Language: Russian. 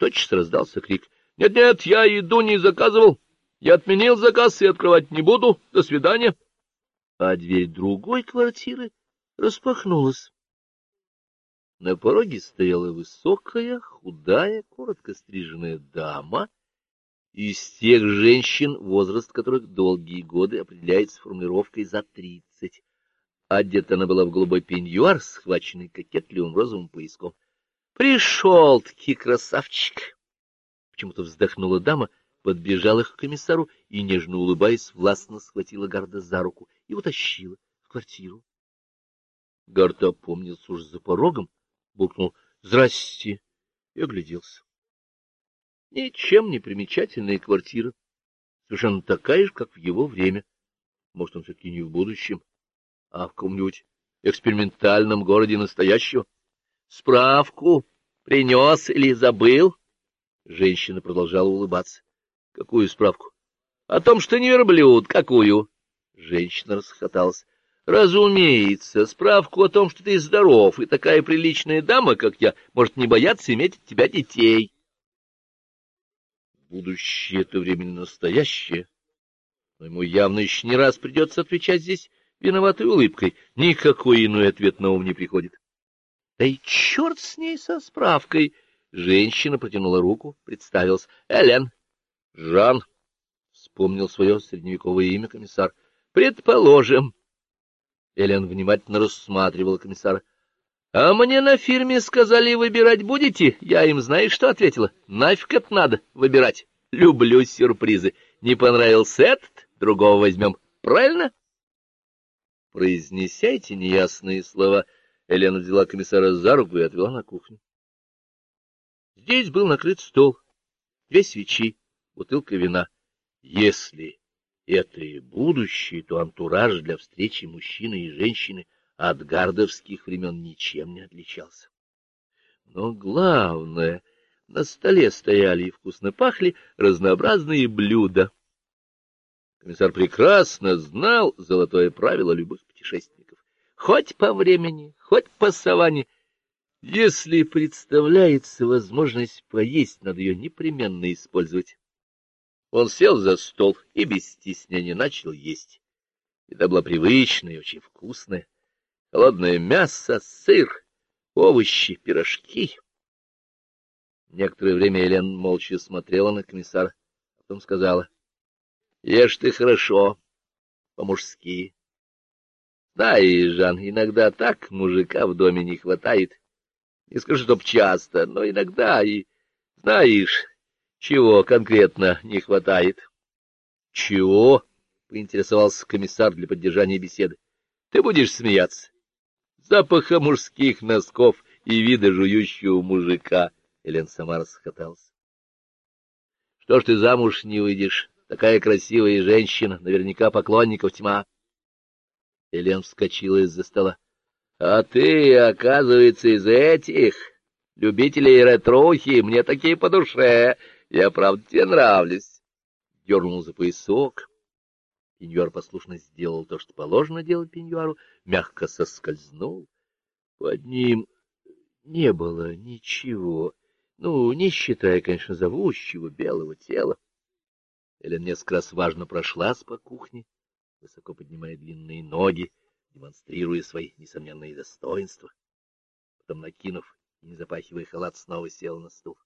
Тотчас раздался крик. «Нет, нет, я еду не заказывал. Я отменил заказ и открывать не буду. До свидания». А дверь другой квартиры распахнулась. На пороге стояла высокая, худая, коротко стриженная дама из тех женщин, возраст которых долгие годы определяется формулировкой за тридцать. Одета она была в голубой пеньюар, схваченный кокетливым розовым пояском. Пришел-таки красавчик! Почему-то вздохнула дама, подбежала к комиссару и, нежно улыбаясь, властно схватила Гарда за руку и утащила в квартиру. Гард опомнился уж за порогом, буркнул «Здрасте!» и огляделся. Ничем не примечательная квартира, совершенно такая же, как в его время. Может, он все-таки не в будущем, а в каком-нибудь экспериментальном городе настоящего. Справку принес или забыл? Женщина продолжала улыбаться. — Какую справку? — О том, что не верблюд. Какую? Женщина расхоталась. — Разумеется, справку о том, что ты здоров, и такая приличная дама, как я, может не бояться иметь от тебя детей. Будущее — это временно настоящее. Но ему явно еще не раз придется отвечать здесь виноватой улыбкой. Никакой иной ответ на ум не приходит. Да и черт с ней со справкой! Женщина протянула руку, представилась. Элен. Жан. Вспомнил свое средневековое имя комиссар. Предположим. Элен внимательно рассматривала комиссара. — А мне на фирме сказали, выбирать будете? Я им, знаешь, что ответила? Нафиг это надо выбирать. Люблю сюрпризы. Не понравился этот, другого возьмем. Правильно? Произнеся неясные слова, — Елена взяла комиссара за руку и отвела на кухню. Здесь был накрыт стол, две свечи, бутылка вина. Если это и будущее, то антураж для встречи мужчины и женщины от гардовских времен ничем не отличался. Но главное, на столе стояли и вкусно пахли разнообразные блюда. Комиссар прекрасно знал золотое правило любых путешественников хоть по времени, хоть по саванне. Если представляется возможность поесть, надо ее непременно использовать. Он сел за стол и без стеснения начал есть. Еда была привычная и очень вкусная. Холодное мясо, сыр, овощи, пирожки. Некоторое время Елен молча смотрела на комиссара, потом сказала, — Ешь ты хорошо, по-мужски. Да, и, Жан, иногда так мужика в доме не хватает. Не скажу, чтоб часто, но иногда и... Знаешь, чего конкретно не хватает? — Чего? — поинтересовался комиссар для поддержания беседы. — Ты будешь смеяться. Запаха мужских носков и вида жующего мужика. Элен сама расхоталась. — Что ж ты замуж не выйдешь? Такая красивая женщина, наверняка поклонников тьма. Элен вскочила из-за стола. — А ты, оказывается, из этих любителей ретрухи, мне такие по душе. Я, правда, тебе нравлюсь. Дернул за поясок. Пеньюар послушно сделал то, что положено делать пеньюару, мягко соскользнул. Под ним не было ничего, ну, не считая, конечно, зовущего белого тела. Элен несколько раз важно прошлась по кухне, высоко поднимая длинные ноги, демонстрируя свои несомненные достоинства. Потом, накинув и не запахивая халат, снова сел на стул.